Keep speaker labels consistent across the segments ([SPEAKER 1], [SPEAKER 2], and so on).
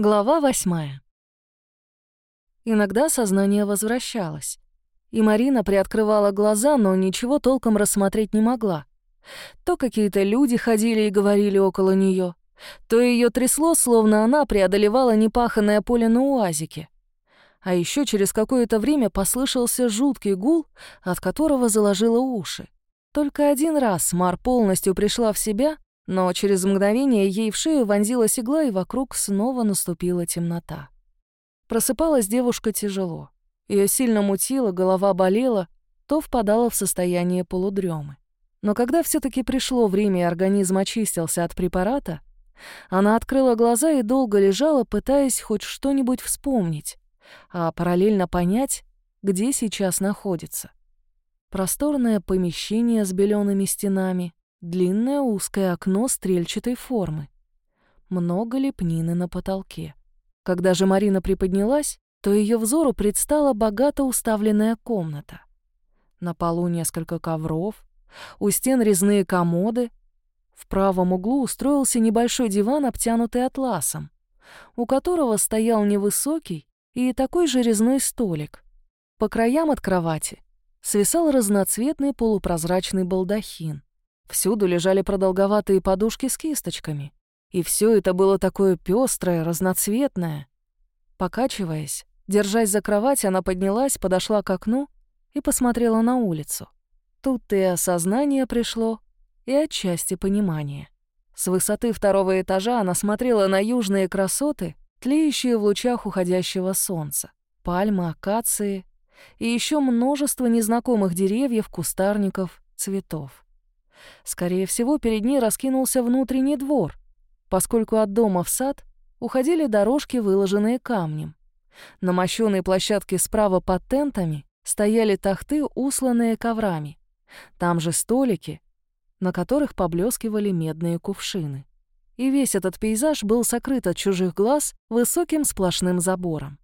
[SPEAKER 1] Глава восьмая. Иногда сознание возвращалось, и Марина приоткрывала глаза, но ничего толком рассмотреть не могла. То какие-то люди ходили и говорили около нее, то ее трясло, словно она преодолевала непаханное поле на уазике. А еще через какое-то время послышался жуткий гул, от которого заложило уши. Только один раз Мар полностью пришла в себя, но через мгновение ей в шею вонзилась игла, и вокруг снова наступила темнота. Просыпалась девушка тяжело. Ее сильно мутило, голова болела, то впадала в состояние полудремы. Но когда все таки пришло время и организм очистился от препарата, она открыла глаза и долго лежала, пытаясь хоть что-нибудь вспомнить, а параллельно понять, где сейчас находится. Просторное помещение с белеными стенами, Длинное узкое окно стрельчатой формы. Много лепнины на потолке. Когда же Марина приподнялась, то ее взору предстала богато уставленная комната. На полу несколько ковров, у стен резные комоды. В правом углу устроился небольшой диван, обтянутый атласом, у которого стоял невысокий и такой же резной столик. По краям от кровати свисал разноцветный полупрозрачный балдахин. Всюду лежали продолговатые подушки с кисточками. И все это было такое пестрое, разноцветное. Покачиваясь, держась за кровать, она поднялась, подошла к окну и посмотрела на улицу. Тут и осознание пришло, и отчасти понимание. С высоты второго этажа она смотрела на южные красоты, тлеющие в лучах уходящего солнца, пальмы, акации и еще множество незнакомых деревьев, кустарников, цветов. Скорее всего, перед ней раскинулся внутренний двор, поскольку от дома в сад уходили дорожки, выложенные камнем. На мощёной площадке справа под тентами стояли тахты, усланные коврами. Там же столики, на которых поблескивали медные кувшины. И весь этот пейзаж был сокрыт от чужих глаз высоким сплошным забором.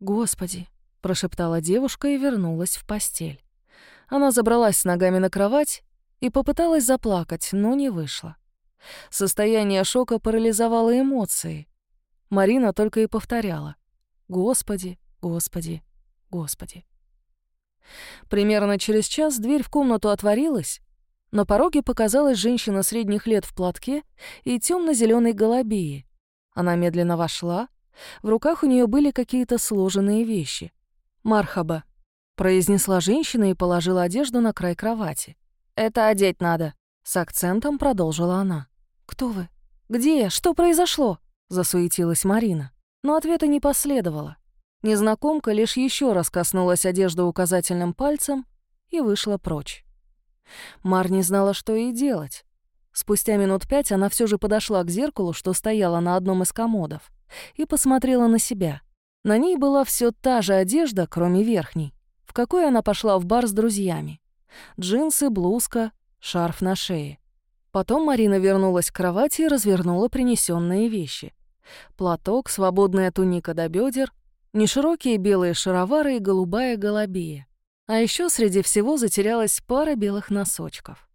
[SPEAKER 1] «Господи!» — прошептала девушка и вернулась в постель. Она забралась с ногами на кровать и попыталась заплакать, но не вышло. Состояние шока парализовало эмоции. Марина только и повторяла «Господи, Господи, Господи». Примерно через час дверь в комнату отворилась, на пороге показалась женщина средних лет в платке и темно зеленой голубии. Она медленно вошла, в руках у нее были какие-то сложенные вещи. «Мархаба», — произнесла женщина и положила одежду на край кровати. «Это одеть надо», — с акцентом продолжила она. «Кто вы? Где? Что произошло?» — засуетилась Марина. Но ответа не последовало. Незнакомка лишь еще раз коснулась одежды указательным пальцем и вышла прочь. Мар не знала, что ей делать. Спустя минут пять она все же подошла к зеркалу, что стояло на одном из комодов, и посмотрела на себя. На ней была все та же одежда, кроме верхней, в какой она пошла в бар с друзьями. Джинсы, блузка, шарф на шее. Потом Марина вернулась к кровати и развернула принесенные вещи. Платок, свободная туника до бедер, неширокие белые шаровары и голубая голубия. А еще среди всего затерялась пара белых носочков.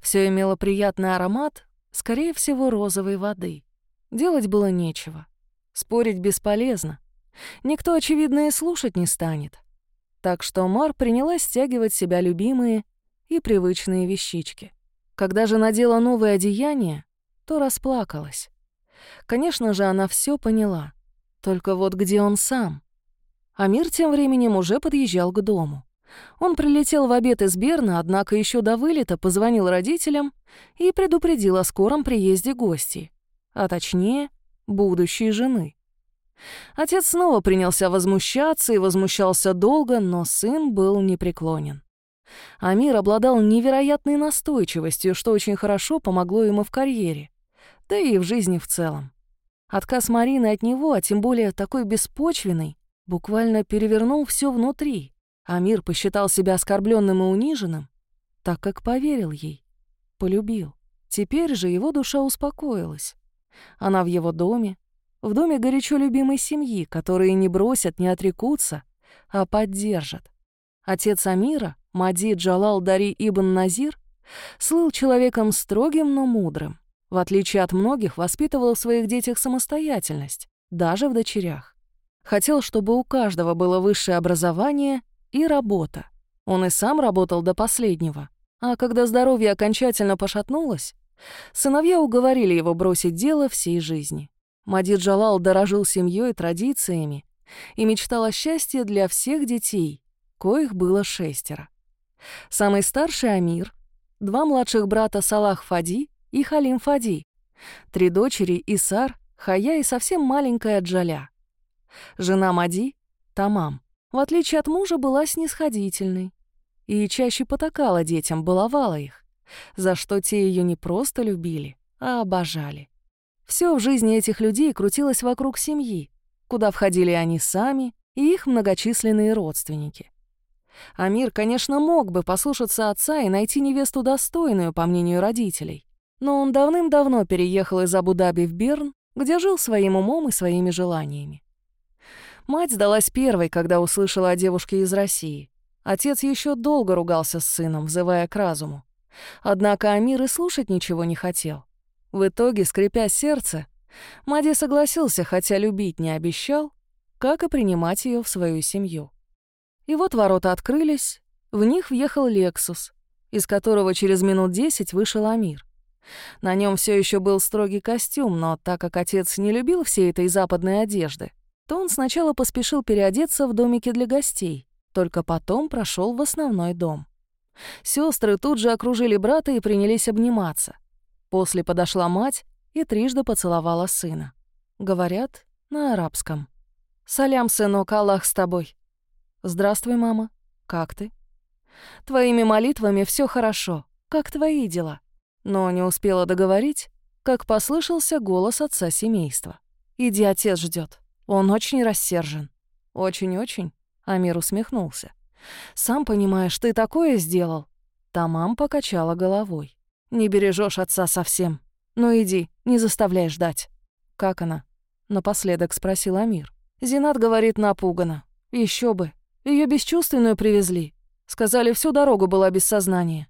[SPEAKER 1] Все имело приятный аромат, скорее всего, розовой воды. Делать было нечего. Спорить бесполезно. Никто, очевидно, и слушать не станет. Так что Мар принялась стягивать себя любимые и привычные вещички. Когда же надела новое одеяние, то расплакалась. Конечно же, она все поняла. Только вот где он сам? Амир тем временем уже подъезжал к дому. Он прилетел в обед из Берна, однако еще до вылета позвонил родителям и предупредил о скором приезде гостей, а точнее, будущей жены. Отец снова принялся возмущаться и возмущался долго, но сын был непреклонен. Амир обладал невероятной настойчивостью, что очень хорошо помогло ему в карьере, да и в жизни в целом. Отказ Марины от него, а тем более такой беспочвенный, буквально перевернул все внутри. Амир посчитал себя оскорбленным и униженным, так как поверил ей, полюбил. Теперь же его душа успокоилась. Она в его доме, в доме горячо любимой семьи, которые не бросят, не отрекутся, а поддержат. Отец Амира, Мади Джалал Дари Ибн Назир, слыл человеком строгим, но мудрым. В отличие от многих, воспитывал в своих детях самостоятельность, даже в дочерях. Хотел, чтобы у каждого было высшее образование и работа. Он и сам работал до последнего. А когда здоровье окончательно пошатнулось, сыновья уговорили его бросить дело всей жизни. Мадид Джалал дорожил семьей и традициями и мечтал о счастье для всех детей, коих было шестеро. Самый старший — Амир, два младших брата Салах Фади и Халим Фади, три дочери — Исар, Хая и совсем маленькая Джаля. Жена Мади — Тамам. В отличие от мужа, была снисходительной и чаще потакала детям, баловала их, за что те ее не просто любили, а обожали. Все в жизни этих людей крутилось вокруг семьи, куда входили они сами и их многочисленные родственники. Амир, конечно, мог бы послушаться отца и найти невесту достойную, по мнению родителей, но он давным-давно переехал из Абу-Даби в Берн, где жил своим умом и своими желаниями. Мать сдалась первой, когда услышала о девушке из России. Отец еще долго ругался с сыном, взывая к разуму. Однако Амир и слушать ничего не хотел. В итоге, скрипя сердце, Мади согласился, хотя любить не обещал, как и принимать ее в свою семью. И вот ворота открылись, в них въехал «Лексус», из которого через минут десять вышел Амир. На нем все еще был строгий костюм, но так как отец не любил всей этой западной одежды, то он сначала поспешил переодеться в домике для гостей, только потом прошел в основной дом. Сестры тут же окружили брата и принялись обниматься. После подошла мать и трижды поцеловала сына. Говорят на арабском. «Салям, сынок, Аллах с тобой». «Здравствуй, мама. Как ты?» «Твоими молитвами все хорошо. Как твои дела?» Но не успела договорить, как послышался голос отца семейства. «Иди, отец ждет. Он очень рассержен». «Очень-очень?» — Амир усмехнулся. «Сам понимаешь, ты такое сделал?» Тамам покачала головой. Не бережешь отца совсем. Ну иди, не заставляй ждать. Как она? Напоследок спросил Амир. Зинат говорит напугана. Еще бы. Ее бесчувственную привезли. Сказали, всю дорогу была без сознания.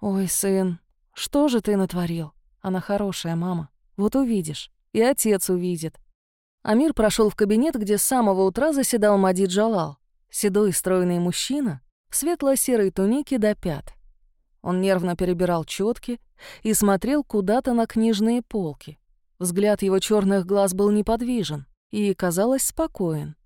[SPEAKER 1] Ой, сын, что же ты натворил? Она хорошая мама. Вот увидишь. И отец увидит. Амир прошел в кабинет, где с самого утра заседал Мади Джалал. Седой стройный мужчина в светло-серой тунике до пят. Он нервно перебирал четки и смотрел куда-то на книжные полки. Взгляд его черных глаз был неподвижен и, казалось, спокоен.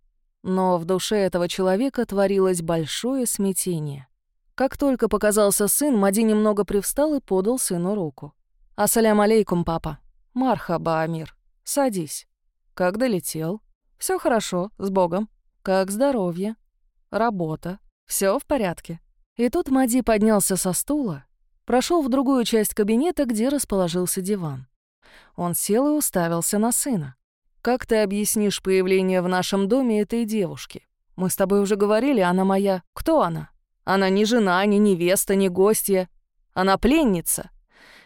[SPEAKER 1] Но в душе этого человека творилось большое смятение. Как только показался сын, Мади немного привстал и подал сыну руку. «Ассалям алейкум, папа». «Мархаба, Амир. Садись». «Как долетел?» Все хорошо, с Богом. Как здоровье?» «Работа. Все в порядке?» И тут Мади поднялся со стула, прошел в другую часть кабинета, где расположился диван. Он сел и уставился на сына. «Как ты объяснишь появление в нашем доме этой девушки? Мы с тобой уже говорили, она моя. Кто она? Она не жена, не невеста, не гостья. Она пленница».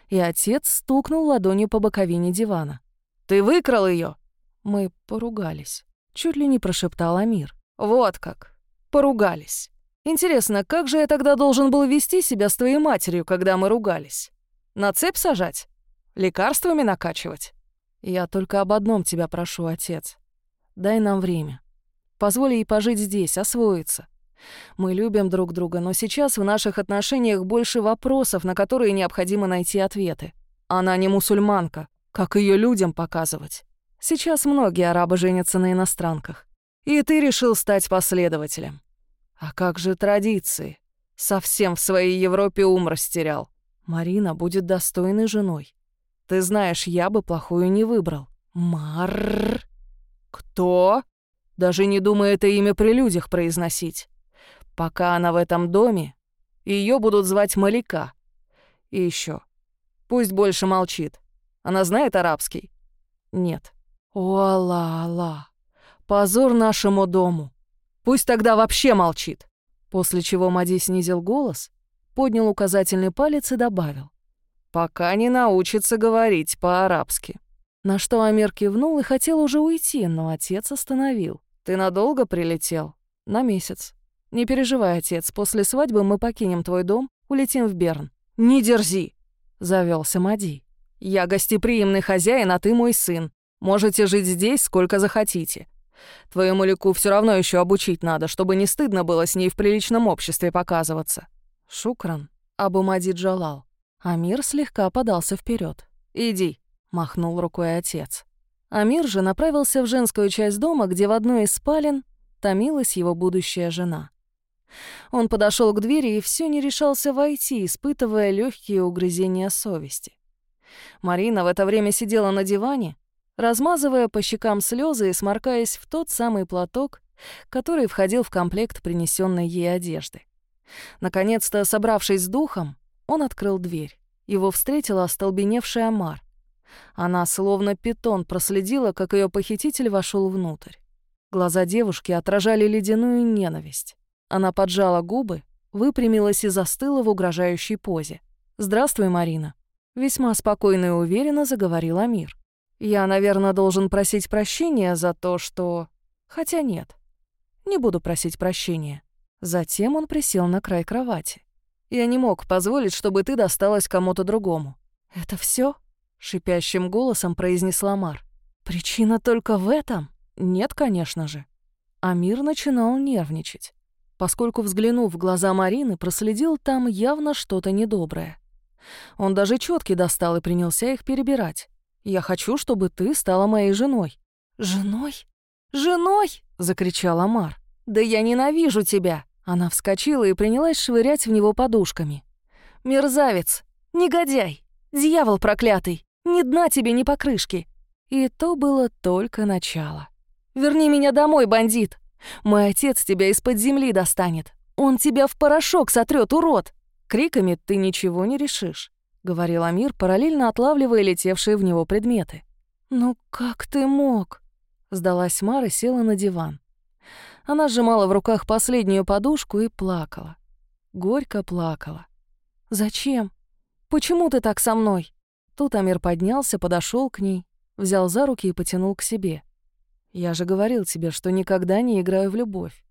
[SPEAKER 1] И отец стукнул ладонью по боковине дивана. «Ты выкрал ее? Мы поругались. Чуть ли не прошептал Амир. «Вот как. Поругались. Интересно, как же я тогда должен был вести себя с твоей матерью, когда мы ругались? На цепь сажать? Лекарствами накачивать? Я только об одном тебя прошу, отец. Дай нам время. Позволь ей пожить здесь, освоиться. Мы любим друг друга, но сейчас в наших отношениях больше вопросов, на которые необходимо найти ответы. Она не мусульманка, как ее людям показывать. Сейчас многие арабы женятся на иностранках. И ты решил стать последователем. А как же традиции? Совсем в своей Европе ум растерял. Марина будет достойной женой. Ты знаешь, я бы плохую не выбрал. Мар. Кто? Даже не думай это имя при людях произносить. Пока она в этом доме, ее будут звать Малика. И еще. Пусть больше молчит. Она знает арабский? Нет. О, Алла, Позор нашему дому. Пусть тогда вообще молчит. После чего Мади снизил голос, поднял указательный палец и добавил. «Пока не научится говорить по-арабски». На что Амир кивнул и хотел уже уйти, но отец остановил. «Ты надолго прилетел?» «На месяц». «Не переживай, отец, после свадьбы мы покинем твой дом, улетим в Берн». «Не дерзи!» — завелся Мади. «Я гостеприимный хозяин, а ты мой сын. Можете жить здесь сколько захотите. Твою Малику все равно еще обучить надо, чтобы не стыдно было с ней в приличном обществе показываться. Шукран, Абу Мадид Джалал. Амир слегка подался вперед. «Иди», — махнул рукой отец. Амир же направился в женскую часть дома, где в одной из спален томилась его будущая жена. Он подошел к двери и все не решался войти, испытывая легкие угрызения совести. Марина в это время сидела на диване, размазывая по щекам слезы и сморкаясь в тот самый платок, который входил в комплект принесенной ей одежды. Наконец-то, собравшись с духом, он открыл дверь. Его встретила остолбеневшая Мар. Она, словно питон, проследила, как ее похититель вошел внутрь. Глаза девушки отражали ледяную ненависть. Она поджала губы, выпрямилась и застыла в угрожающей позе. «Здравствуй, Марина», — весьма спокойно и уверенно заговорил Амир. «Я, наверное, должен просить прощения за то, что... Хотя нет, не буду просить прощения». Затем он присел на край кровати. «Я не мог позволить, чтобы ты досталась кому-то другому». «Это все? шипящим голосом произнесла Мар. «Причина только в этом?» «Нет, конечно же». Амир начинал нервничать поскольку, взглянув в глаза Марины, проследил там явно что-то недоброе. Он даже четки достал и принялся их перебирать. «Я хочу, чтобы ты стала моей женой». «Женой? Женой?» — закричала Мар. «Да я ненавижу тебя!» Она вскочила и принялась швырять в него подушками. «Мерзавец! Негодяй! Дьявол проклятый! Ни дна тебе, ни покрышки!» И то было только начало. «Верни меня домой, бандит! Мой отец тебя из-под земли достанет. Он тебя в порошок сотрет, урод!» «Криками ты ничего не решишь», — говорил Амир, параллельно отлавливая летевшие в него предметы. «Ну как ты мог?» — сдалась Мара и села на диван. Она сжимала в руках последнюю подушку и плакала. Горько плакала. «Зачем? Почему ты так со мной?» Тут Амир поднялся, подошел к ней, взял за руки и потянул к себе. Я же говорил тебе, что никогда не играю в любовь.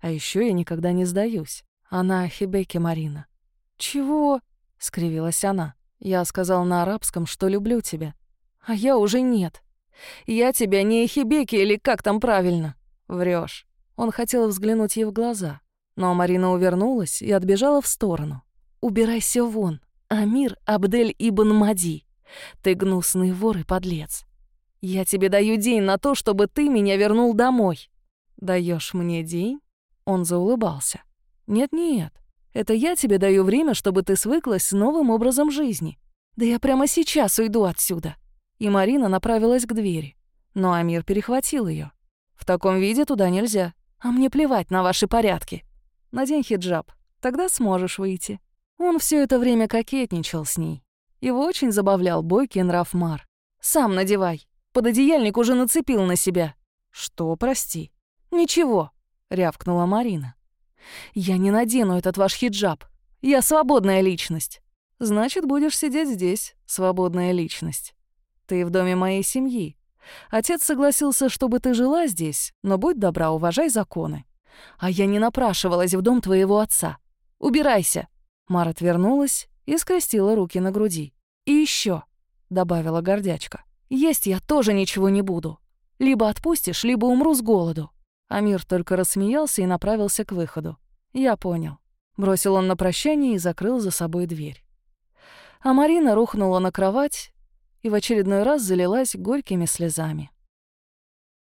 [SPEAKER 1] А еще я никогда не сдаюсь. Она Хибеки Марина. Чего? Скривилась она. Я сказал на арабском, что люблю тебя. А я уже нет. Я тебя не Хибеки или как там правильно? Врешь. Он хотел взглянуть ей в глаза, но Марина увернулась и отбежала в сторону. «Убирайся вон, Амир Абдель Ибн Мади. Ты гнусный вор и подлец. Я тебе даю день на то, чтобы ты меня вернул домой. Даешь мне день? Он заулыбался. Нет-нет, это я тебе даю время, чтобы ты свыклась с новым образом жизни. Да я прямо сейчас уйду отсюда. И Марина направилась к двери. Но Амир перехватил ее. В таком виде туда нельзя. А мне плевать на ваши порядки. Надень хиджаб, тогда сможешь выйти. Он все это время кокетничал с ней. Его очень забавлял бойкий нрав Мар. «Сам надевай», Пододеяльник уже нацепил на себя. Что, прости? Ничего, рявкнула Марина. Я не надену этот ваш хиджаб. Я свободная личность. Значит, будешь сидеть здесь, свободная личность. Ты в доме моей семьи. Отец согласился, чтобы ты жила здесь, но будь добра, уважай законы. А я не напрашивалась в дом твоего отца. Убирайся. Мара отвернулась и скрестила руки на груди. И еще, добавила гордячка. Есть я тоже ничего не буду. Либо отпустишь, либо умру с голоду». Амир только рассмеялся и направился к выходу. «Я понял». Бросил он на прощание и закрыл за собой дверь. А Марина рухнула на кровать и в очередной раз залилась горькими слезами.